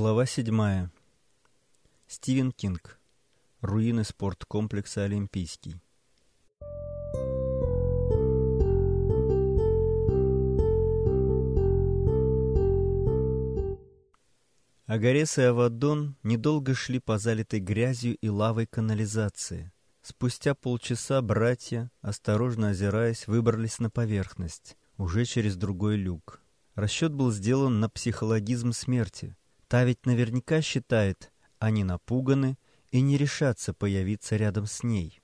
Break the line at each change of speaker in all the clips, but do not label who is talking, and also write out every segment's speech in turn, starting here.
Глава 7. Стивен Кинг. Руины спорткомплекса «Олимпийский». Агарес и Авадон недолго шли по залитой грязью и лавой канализации. Спустя полчаса братья, осторожно озираясь, выбрались на поверхность, уже через другой люк. Расчет был сделан на психологизм смерти. Та ведь наверняка считает, они напуганы и не решатся появиться рядом с ней.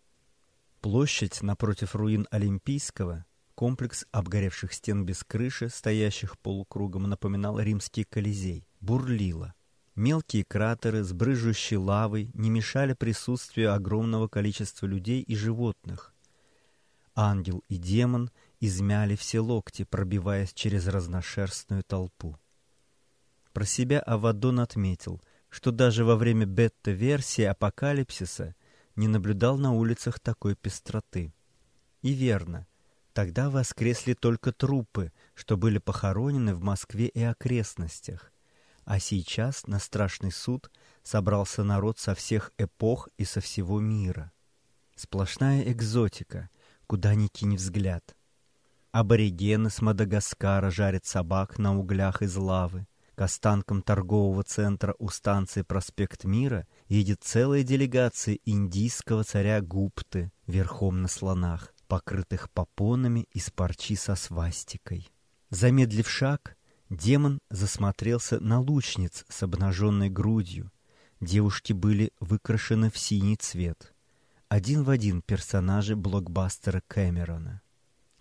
Площадь напротив руин Олимпийского, комплекс обгоревших стен без крыши, стоящих полукругом, напоминал римский колизей, бурлила. Мелкие кратеры с брыжущей лавой не мешали присутствию огромного количества людей и животных. Ангел и демон измяли все локти, пробиваясь через разношерстную толпу. Про себя Авадон отметил, что даже во время бета-версии апокалипсиса не наблюдал на улицах такой пестроты. И верно, тогда воскресли только трупы, что были похоронены в Москве и окрестностях, а сейчас на страшный суд собрался народ со всех эпох и со всего мира. Сплошная экзотика, куда ни кинь взгляд. Аборигены с Мадагаскара жарят собак на углях из лавы. К останкам торгового центра у станции «Проспект Мира» едет целая делегация индийского царя Гупты верхом на слонах, покрытых попонами из парчи со свастикой. Замедлив шаг, Демон засмотрелся на лучниц с обнаженной грудью. Девушки были выкрашены в синий цвет. Один в один персонажи блокбастера Кэмерона.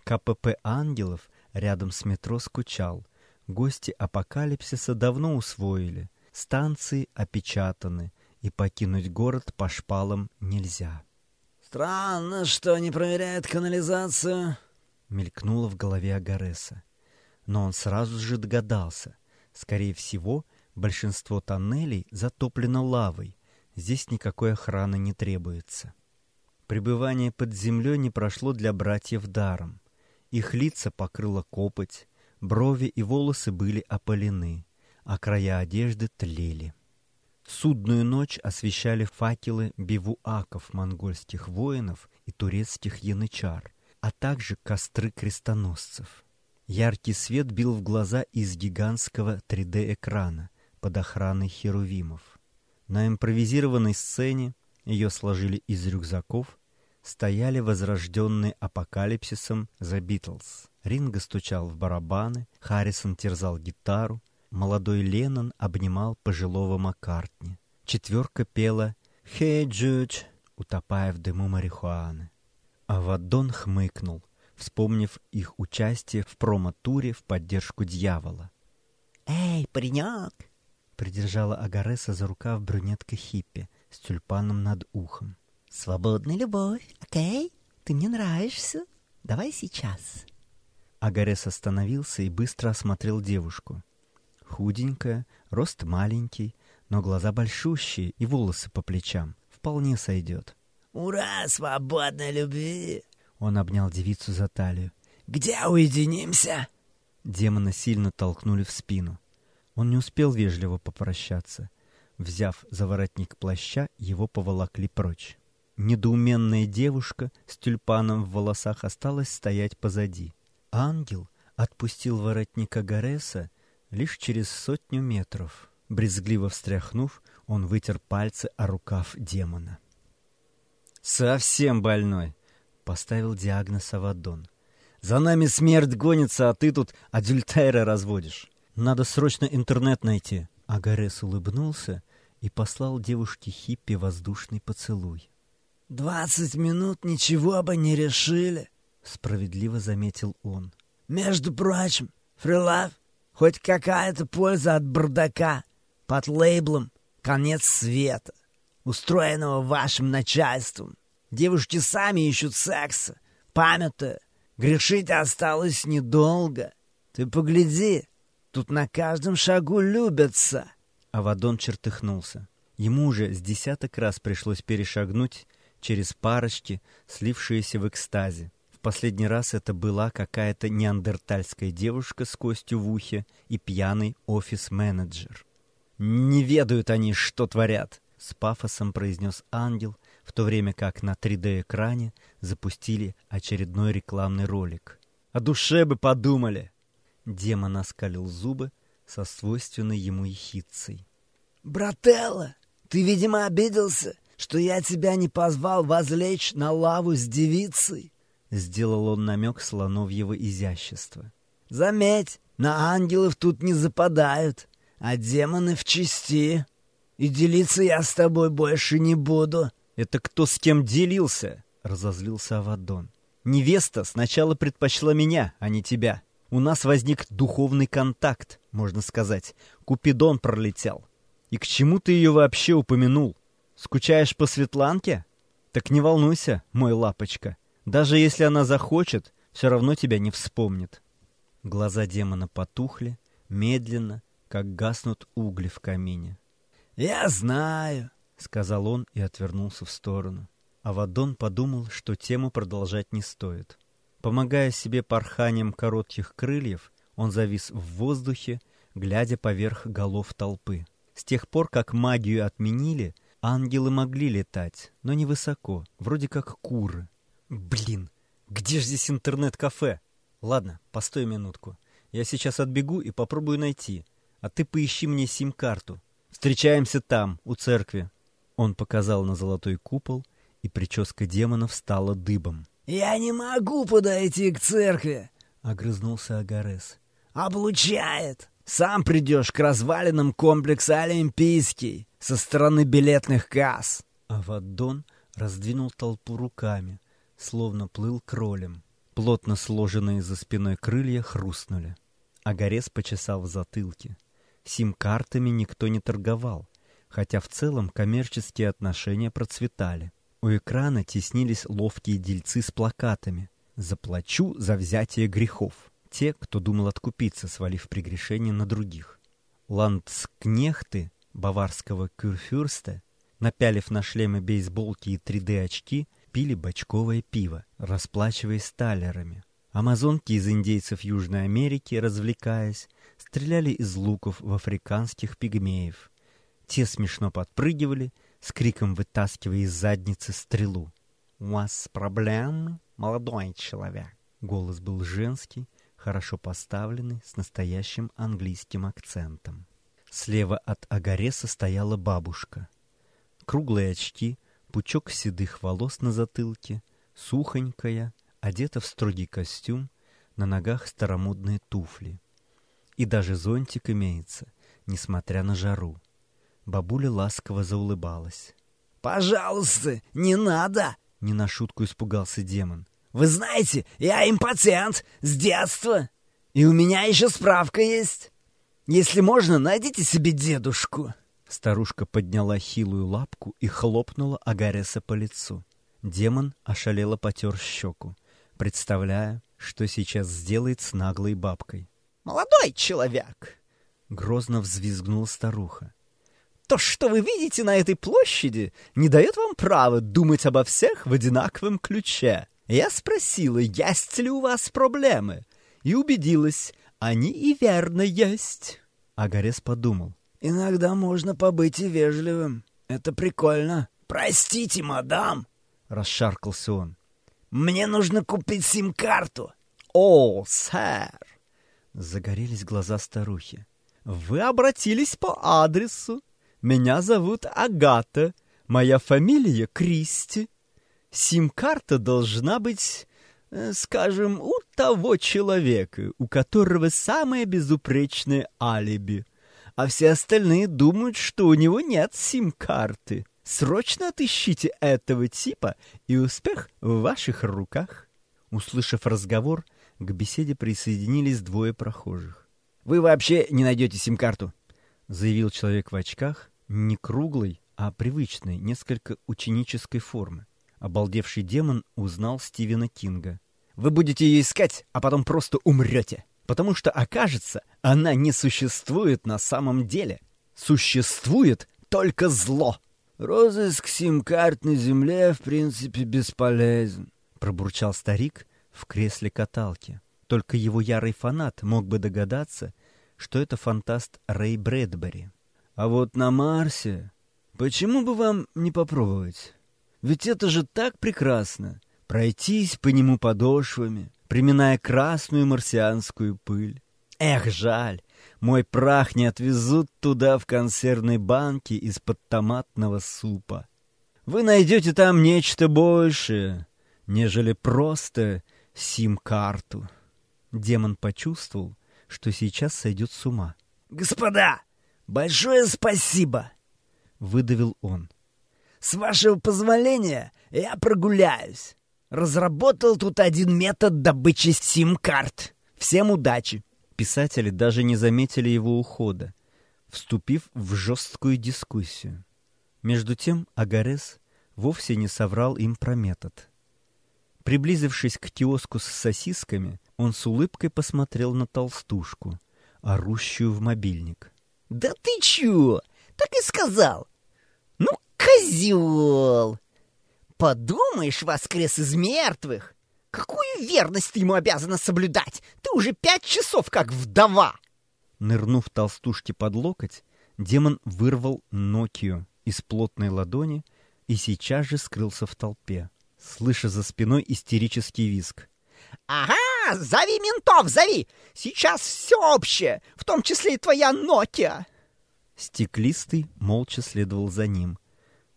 КПП «Ангелов» рядом с метро скучал. Гости апокалипсиса давно усвоили. Станции опечатаны, и покинуть город по шпалам нельзя.
«Странно, что не проверяют канализацию», —
мелькнуло в голове Агареса но он сразу же догадался. Скорее всего, большинство тоннелей затоплено лавой, здесь никакой охраны не требуется. Пребывание под землей не прошло для братьев даром. Их лица покрыла копоть, брови и волосы были опалены, а края одежды тлели. Судную ночь освещали факелы бивуаков монгольских воинов и турецких янычар, а также костры крестоносцев. Яркий свет бил в глаза из гигантского 3D-экрана под охраной херувимов. На импровизированной сцене ее сложили из рюкзаков, стояли возрожденные апокалипсисом The Beatles. Ринго стучал в барабаны, Харрисон терзал гитару, молодой Леннон обнимал пожилого Маккартни. Четверка пела «Hey, Jude», утопая в дыму марихуаны. А Вадон хмыкнул — вспомнив их участие в промо-туре в поддержку дьявола.
«Эй, паренек!»
— придержала Агареса за рукав брюнетка Хиппи с тюльпаном над ухом.
«Свободная любовь, окей? Ты мне нравишься. Давай сейчас».
Агарес остановился и быстро осмотрел девушку. Худенькая, рост маленький, но глаза большущие и волосы по плечам. Вполне сойдет.
«Ура, свободной любви!»
Он обнял девицу за талию.
«Где уединимся?»
Демона сильно толкнули в спину. Он не успел вежливо попрощаться. Взяв за воротник плаща, его поволокли прочь. Недоуменная девушка с тюльпаном в волосах осталась стоять позади. Ангел отпустил воротника Гареса лишь через сотню метров. Брезгливо встряхнув, он вытер пальцы о рукав демона. «Совсем больной!» Поставил диагноз Авадон. «За нами смерть гонится, а ты тут адюльтайра разводишь. Надо срочно интернет найти». Агарес улыбнулся и послал девушке Хиппи воздушный поцелуй.
«Двадцать минут ничего бы не решили», —
справедливо заметил он.
«Между прочим, Фрилав, хоть какая-то польза от бардака под лейблом «Конец света», устроенного вашим начальством. Девушки сами ищут секса, памятуя, грешить осталось недолго. Ты погляди, тут на каждом шагу любятся.
Авадон чертыхнулся. Ему уже с десяток раз пришлось перешагнуть через парочки, слившиеся в экстазе. В последний раз это была какая-то неандертальская девушка с костью в ухе и пьяный офис-менеджер. Не ведают они, что творят, — с пафосом произнес ангел, в то время как на 3D-экране запустили очередной рекламный ролик. «О душе бы подумали!» Демон оскалил зубы со свойственной ему ехидцей.
«Брателло, ты, видимо, обиделся, что я тебя не позвал возлечь на лаву с девицей?»
Сделал он намек слоновьего изящества.
«Заметь, на ангелов тут не западают, а демоны в чести. И делиться я с тобой больше не буду.
«Это кто с кем делился?» — разозлился Авадон. «Невеста сначала предпочла меня, а не тебя. У нас возник духовный контакт, можно сказать. Купидон пролетел. И к чему ты ее вообще упомянул? Скучаешь по Светланке? Так не волнуйся, мой лапочка. Даже если она захочет, все равно тебя не вспомнит». Глаза демона потухли, медленно, как гаснут угли в камине.
«Я знаю», —
сказал он и отвернулся в сторону. Авадон подумал, что тему продолжать не стоит. Помогая себе порханием коротких крыльев, он завис в воздухе, глядя поверх голов толпы. С тех пор, как магию отменили, ангелы могли летать, но не высоко, вроде как куры. Блин, где же здесь интернет-кафе? Ладно, постой минутку. Я сейчас отбегу и попробую найти. А ты поищи мне сим-карту. Встречаемся там, у церкви. Он показал на золотой купол, и прическа демона встала дыбом.
«Я не могу подойти к церкви!»
— огрызнулся Агарес.
«Облучает! Сам придешь к развалинам комплекса Олимпийский со стороны билетных касс!»
Авадон раздвинул толпу руками, словно плыл кролем. Плотно сложенные за спиной крылья хрустнули. Агарес почесал в затылке. Сим-картами никто не торговал, хотя в целом коммерческие отношения процветали. У экрана теснились ловкие дельцы с плакатами «Заплачу за взятие грехов». Те, кто думал откупиться, свалив прегрешение на других. Ландскнехты баварского кюрфюрста, напялив на шлемы бейсболки и 3D-очки, пили бочковое пиво, расплачиваясь талерами. Амазонки из индейцев Южной Америки, развлекаясь, стреляли из луков в африканских пигмеев. Те смешно подпрыгивали, с криком вытаскивая из задницы стрелу. «У вас проблемы, молодой человек?» Голос был женский, хорошо поставленный, с настоящим английским акцентом. Слева от Агареса стояла бабушка. Круглые очки, пучок седых волос на затылке, сухонькая, одета в строгий костюм, на ногах старомодные туфли. И даже зонтик имеется, несмотря на жару. Бабуля ласково заулыбалась.
«Пожалуйста, не надо!»
— не на шутку испугался демон.
«Вы знаете, я импотент с детства, и у меня еще справка есть. Если можно, найдите себе дедушку».
Старушка подняла хилую лапку и хлопнула Агареса по лицу. Демон ошалело потер щеку, представляя, что сейчас сделает с наглой бабкой.
«Молодой человек!»
— грозно взвизгнула старуха.
То, что вы видите на этой площади, не дает вам права думать обо всех в одинаковом ключе. Я спросила, есть ли у вас проблемы, и убедилась, они и верно есть.
Агарес подумал.
Иногда можно побыть и вежливым. Это прикольно. Простите, мадам, расшаркался он. Мне нужно купить сим-карту.
О, сэр! Загорелись глаза старухи. Вы обратились по адресу. Меня зовут Агата. Моя фамилия Кристи. Сим-карта должна быть, скажем, у того человека, у которого самое безупречное алиби. А все остальные думают, что у него нет сим-карты. Срочно отыщите этого типа, и успех в ваших руках. Услышав разговор, к беседе присоединились двое прохожих. «Вы вообще не найдете сим-карту», — заявил человек в очках, не круглой, а привычной, несколько ученической формы. Обалдевший демон узнал Стивена Кинга. «Вы будете ее искать, а потом просто умрете, потому что, окажется, она не существует на самом деле. Существует только зло!»
«Розыск сим-карт на земле, в принципе, бесполезен», —
пробурчал старик в кресле каталки. Только его ярый фанат мог бы догадаться, что это фантаст Рэй Брэдбери. А вот на Марсе... Почему бы вам не попробовать? Ведь это же так прекрасно. Пройтись по нему подошвами, приминая красную марсианскую пыль. Эх, жаль, мой прах не отвезут туда в консервной банке из-под томатного супа. Вы найдете там нечто большее, нежели просто сим-карту. Демон почувствовал, что сейчас сойдет с ума.
«Господа, большое спасибо!» — выдавил он. «С вашего позволения я прогуляюсь. Разработал тут один метод добычи сим-карт. Всем удачи!»
Писатели даже не заметили его ухода, вступив в жесткую дискуссию. Между тем Агарес вовсе не соврал им про метод. Приблизившись к киоску с сосисками, он с улыбкой посмотрел на толстушку, орущую в мобильник.
«Да ты чё? Так и сказал! Козел! Подумаешь, воскрес из мертвых! Какую верность ты ему обязана соблюдать? Ты уже пять часов как вдова!»
Нырнув толстушке под локоть, демон вырвал Нокию из плотной ладони и сейчас же скрылся в толпе слыша за спиной истерический визг.
«Ага, зови ментов, зови! Сейчас все общее, в том числе и твоя Нокия!»
Стеклистый молча следовал за ним.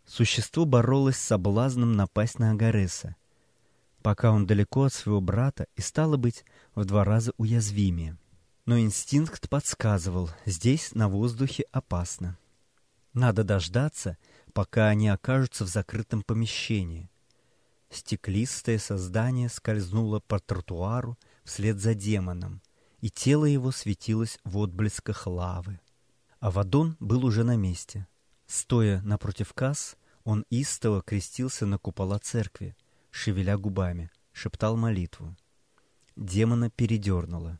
Существо боролось с соблазном напасть на Агареса, пока он далеко от своего брата и, стало быть, в два раза уязвимее. Но инстинкт подсказывал, здесь на воздухе опасно. Надо дождаться, пока они окажутся в закрытом помещении — Стеклистое создание скользнуло по тротуару вслед за демоном, и тело его светилось в отблесках лавы. Авадон был уже на месте. Стоя напротив касс, он истово крестился на купола церкви, шевеля губами, шептал молитву. Демона передернуло.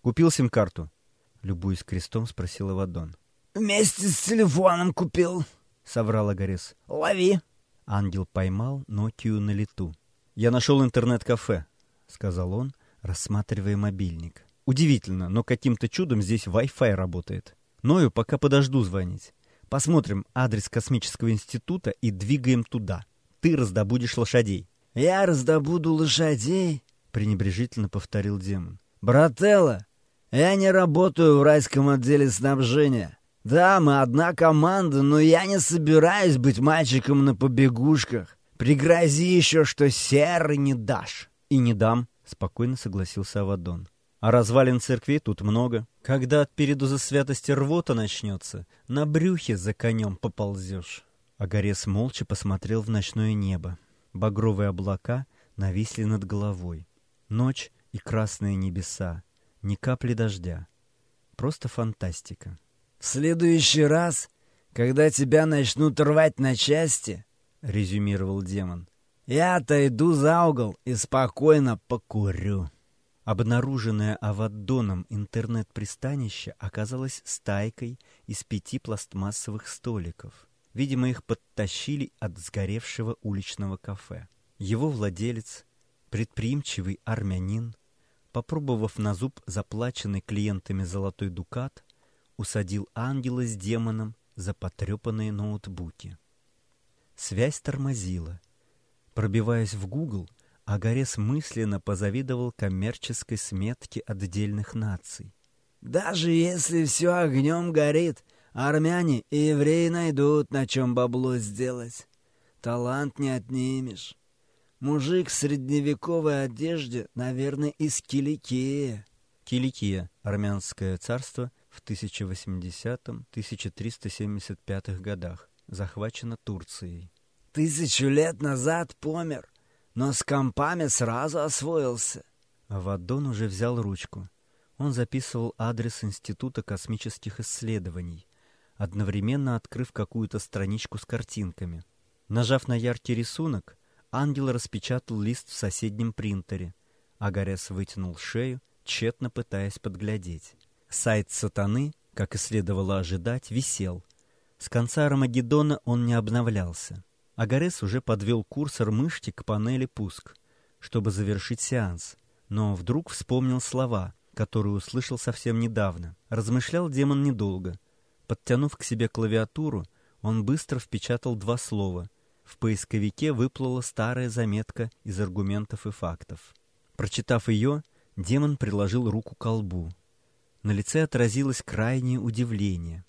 «Купил сим-карту?» — любуясь крестом, спросил Авадон.
«Вместе с телефоном купил», —
соврал Агарес.
«Лови».
Ангел поймал Нокию на лету. «Я нашел интернет-кафе», — сказал он, рассматривая мобильник. «Удивительно, но каким-то чудом здесь Wi-Fi работает. Ною пока подожду звонить. Посмотрим адрес космического института и двигаем туда. Ты раздобудешь лошадей».
«Я раздобуду лошадей?» — пренебрежительно повторил демон. «Брателло, я не работаю в райском отделе снабжения. Да, мы одна команда, но я не собираюсь быть мальчиком на побегушках. Пригрози еще, что серый не дашь.
И не дам, спокойно согласился Авадон. А развалин церкви тут много. Когда от переду за святости рвота начнется, на брюхе за конем поползешь. Агарес молча посмотрел в ночное небо. Багровые облака нависли над головой. Ночь и красные небеса. Ни капли дождя. Просто фантастика.
В следующий раз, когда тебя начнут рвать на части, — резюмировал демон, — я отойду за угол и спокойно покурю.
Обнаруженное Аваддоном интернет-пристанище оказалось стайкой из пяти пластмассовых столиков. Видимо, их подтащили от сгоревшего уличного кафе. Его владелец, предприимчивый армянин, попробовав на зуб заплаченный клиентами золотой дукат, усадил ангела с демоном за потрепанные ноутбуки. Связь тормозила. Пробиваясь в Google, Агарес мысленно позавидовал коммерческой сметке отдельных наций.
«Даже если все огнем горит, армяне и евреи найдут, на чем бабло сделать. Талант не отнимешь. Мужик в средневековой одежде, наверное, из Киликии».
Киликия, армянское царство — в 1080-1375 годах, захвачена Турцией.
Тысячу лет назад помер, но с компами сразу освоился.
Авадон уже взял ручку. Он записывал адрес Института космических исследований, одновременно открыв какую-то страничку с картинками. Нажав на яркий рисунок, ангел распечатал лист в соседнем принтере. Агарес вытянул шею, тщетно пытаясь подглядеть. Сайт сатаны, как и следовало ожидать, висел. С конца Армагеддона он не обновлялся. Агарес уже подвел курсор мышки к панели «Пуск», чтобы завершить сеанс. Но вдруг вспомнил слова, которые услышал совсем недавно. Размышлял демон недолго. Подтянув к себе клавиатуру, он быстро впечатал два слова. В поисковике выплыла старая заметка из аргументов и фактов. Прочитав ее, демон приложил руку к колбу. На лице отразилось крайнее удивление.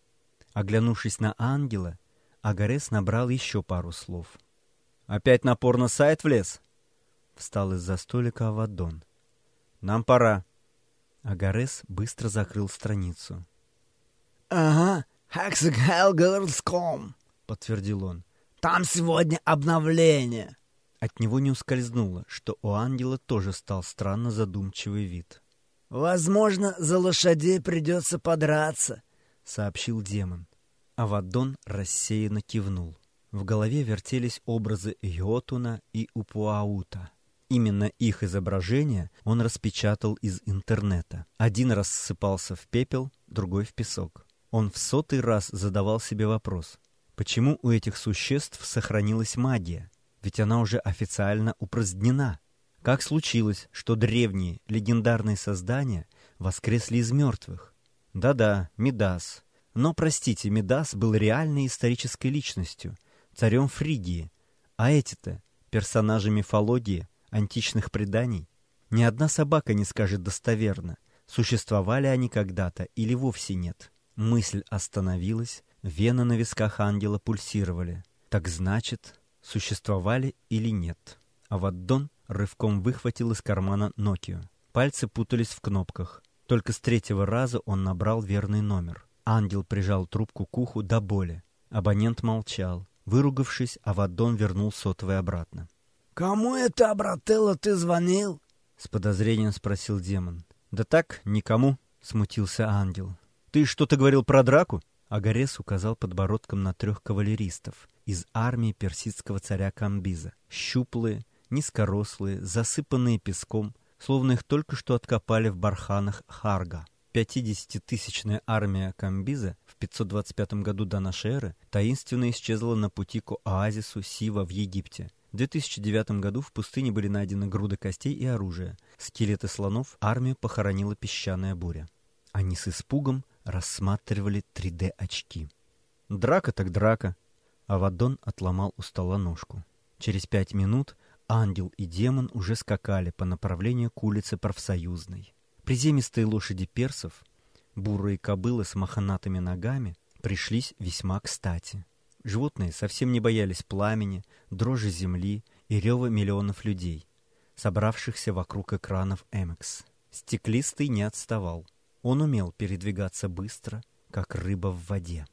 Оглянувшись на ангела, Агарес набрал еще пару слов. «Опять на порно-сайт влез?» Встал из-за столика Авадон. «Нам пора». Агарес быстро закрыл страницу.
«Ага, hexagirls.com», — подтвердил он. «Там сегодня обновление».
От него не ускользнуло, что у ангела тоже стал странно задумчивый вид.
«Возможно, за лошадей придется подраться», — сообщил демон.
Авадон рассеянно кивнул. В голове вертелись образы Йотуна и Упуаута. Именно их изображения он распечатал из интернета. Один раз ссыпался в пепел, другой в песок. Он в сотый раз задавал себе вопрос, почему у этих существ сохранилась магия? Ведь она уже официально упразднена. Как случилось, что древние, легендарные создания воскресли из мертвых? Да-да, Мидас. Но, простите, Мидас был реальной исторической личностью, царем Фригии. А эти-то персонажи мифологии, античных преданий? Ни одна собака не скажет достоверно, существовали они когда-то или вовсе нет. Мысль остановилась, вены на висках ангела пульсировали. Так значит, существовали или нет. А Ваддон рывком выхватил из кармана Нокию. Пальцы путались в кнопках. Только с третьего раза он набрал верный номер. Ангел прижал трубку к уху до боли. Абонент молчал. Выругавшись, Авадон вернул сотовый обратно.
«Кому это, брателло, ты звонил?»
— с подозрением спросил демон. «Да так, никому», — смутился ангел. «Ты что-то говорил про драку?» Агарес указал подбородком на трех кавалеристов из армии персидского царя Камбиза. Щуплые, низкорослые, засыпанные песком, словно их только что откопали в барханах Харга. 50-тысячная армия Камбиза в 525 году до эры таинственно исчезла на пути к оазису Сива в Египте. В 2009 году в пустыне были найдены груды костей и оружия. Скелеты слонов армию похоронила песчаная буря. Они с испугом рассматривали 3D-очки. Драка так драка. Авадон отломал у стола ножку. Через пять минут ангел и демон уже скакали по направлению к улице Профсоюзной. Приземистые лошади персов, бурые кобылы с мохнатыми ногами, пришлись весьма кстати. Животные совсем не боялись пламени, дрожи земли и рева миллионов людей, собравшихся вокруг экранов Эмекс. Стеклистый не отставал. Он умел передвигаться быстро, как рыба в воде.